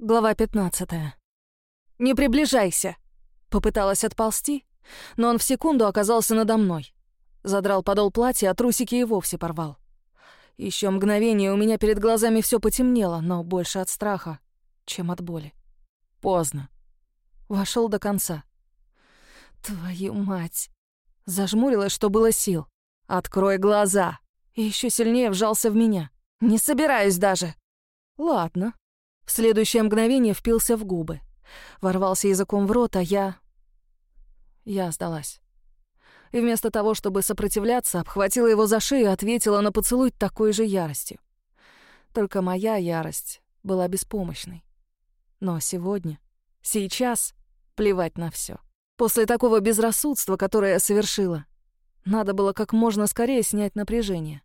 Глава 15. «Не приближайся!» Попыталась отползти, но он в секунду оказался надо мной. Задрал подол платья, а трусики и вовсе порвал. Еще мгновение у меня перед глазами все потемнело, но больше от страха, чем от боли. Поздно. Вошел до конца. Твою мать! Зажмурилась, что было сил. «Открой глаза!» Еще сильнее вжался в меня. «Не собираюсь даже!» «Ладно». В следующее мгновение впился в губы. Ворвался языком в рот, а я... Я сдалась. И вместо того, чтобы сопротивляться, обхватила его за шею и ответила на поцелуй такой же яростью. Только моя ярость была беспомощной. Но сегодня, сейчас, плевать на все. После такого безрассудства, которое я совершила, надо было как можно скорее снять напряжение.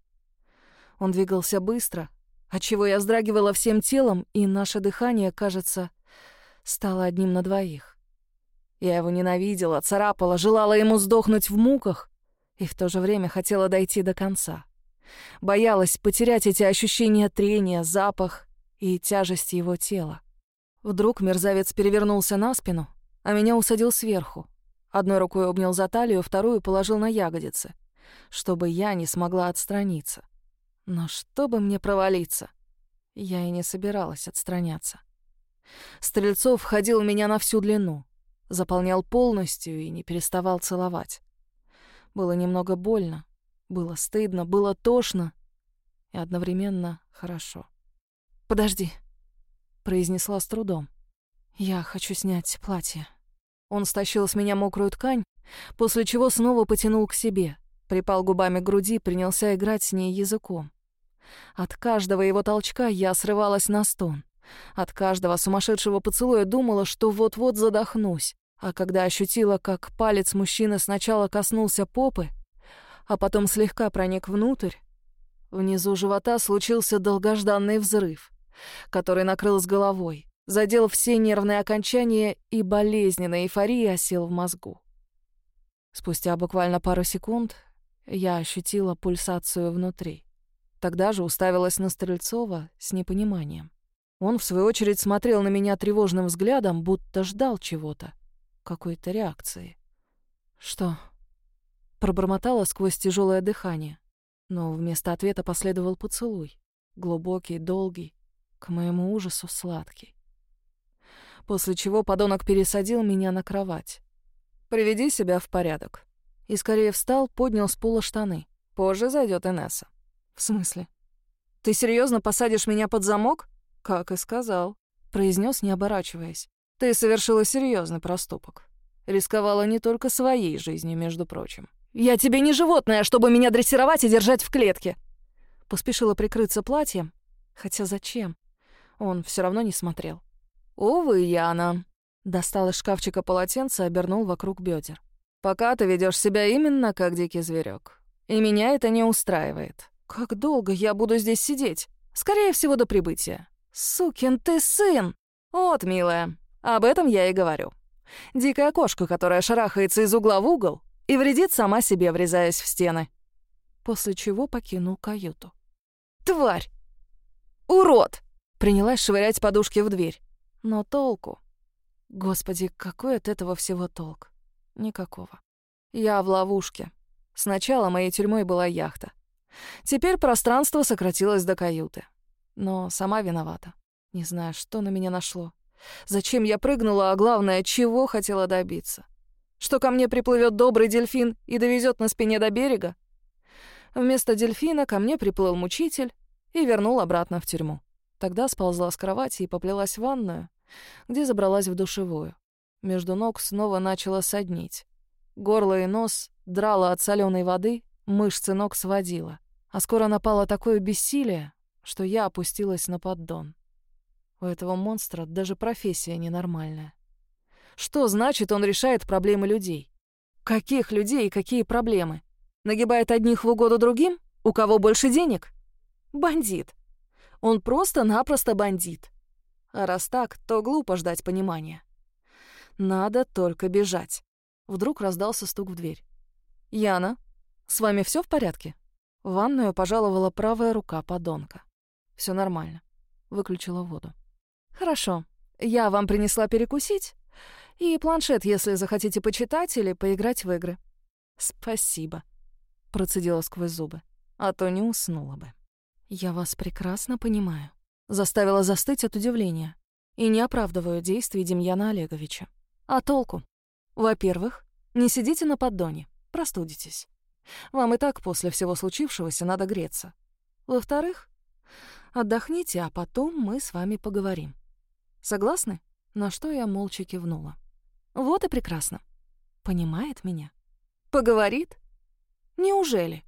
Он двигался быстро, отчего я вздрагивала всем телом, и наше дыхание, кажется, стало одним на двоих. Я его ненавидела, царапала, желала ему сдохнуть в муках и в то же время хотела дойти до конца. Боялась потерять эти ощущения трения, запах и тяжести его тела. Вдруг мерзавец перевернулся на спину, а меня усадил сверху. Одной рукой обнял за талию, вторую положил на ягодицы, чтобы я не смогла отстраниться. Но чтобы мне провалиться, я и не собиралась отстраняться. Стрельцов входил в меня на всю длину, заполнял полностью и не переставал целовать. Было немного больно, было стыдно, было тошно и одновременно хорошо. «Подожди», — произнесла с трудом. «Я хочу снять платье». Он стащил с меня мокрую ткань, после чего снова потянул к себе, припал губами к груди, принялся играть с ней языком. От каждого его толчка я срывалась на стон. От каждого сумасшедшего поцелуя думала, что вот-вот задохнусь. А когда ощутила, как палец мужчины сначала коснулся попы, а потом слегка проник внутрь, внизу живота случился долгожданный взрыв, который накрыл с головой, задел все нервные окончания и болезненная эйфория осел в мозгу. Спустя буквально пару секунд я ощутила пульсацию внутри. Тогда же уставилась на Стрельцова с непониманием. Он, в свою очередь, смотрел на меня тревожным взглядом, будто ждал чего-то, какой-то реакции. «Что?» Пробормотала сквозь тяжелое дыхание, но вместо ответа последовал поцелуй. Глубокий, долгий, к моему ужасу сладкий после чего подонок пересадил меня на кровать. «Приведи себя в порядок». И скорее встал, поднял с пола штаны. «Позже зайдет Инесса». «В смысле? Ты серьезно посадишь меня под замок?» «Как и сказал», — произнес, не оборачиваясь. «Ты совершила серьезный проступок. Рисковала не только своей жизнью, между прочим». «Я тебе не животное, чтобы меня дрессировать и держать в клетке!» Поспешила прикрыться платьем, хотя зачем? Он все равно не смотрел. «Увы, Яна». Достал из шкафчика полотенце, обернул вокруг бедер. «Пока ты ведешь себя именно как дикий зверек. И меня это не устраивает. Как долго я буду здесь сидеть? Скорее всего, до прибытия. Сукин ты сын! Вот, милая, об этом я и говорю. Дикая кошка, которая шарахается из угла в угол и вредит сама себе, врезаясь в стены». После чего покинул каюту. «Тварь! Урод!» Принялась швырять подушки в дверь. Но толку? Господи, какой от этого всего толк? Никакого. Я в ловушке. Сначала моей тюрьмой была яхта. Теперь пространство сократилось до каюты. Но сама виновата. Не знаю, что на меня нашло. Зачем я прыгнула, а главное, чего хотела добиться? Что ко мне приплывет добрый дельфин и довезет на спине до берега? Вместо дельфина ко мне приплыл мучитель и вернул обратно в тюрьму. Тогда сползла с кровати и поплелась в ванную, где забралась в душевую. Между ног снова начало соднить. Горло и нос драло от соленой воды, мышцы ног сводило. А скоро напало такое бессилие, что я опустилась на поддон. У этого монстра даже профессия ненормальная. Что значит, он решает проблемы людей? Каких людей и какие проблемы? Нагибает одних в угоду другим? У кого больше денег? Бандит. Он просто-напросто бандит. А раз так, то глупо ждать понимания. Надо только бежать. Вдруг раздался стук в дверь. «Яна, с вами все в порядке?» В ванную пожаловала правая рука подонка. Все нормально. Выключила воду. «Хорошо. Я вам принесла перекусить и планшет, если захотите почитать или поиграть в игры. Спасибо, процедила сквозь зубы, а то не уснула бы. Я вас прекрасно понимаю. Заставила застыть от удивления и не оправдываю действий Демьяна Олеговича. А толку? Во-первых, не сидите на поддоне, простудитесь. Вам и так после всего случившегося надо греться. Во-вторых, отдохните, а потом мы с вами поговорим. Согласны? На что я молча кивнула. Вот и прекрасно. Понимает меня? Поговорит? Неужели?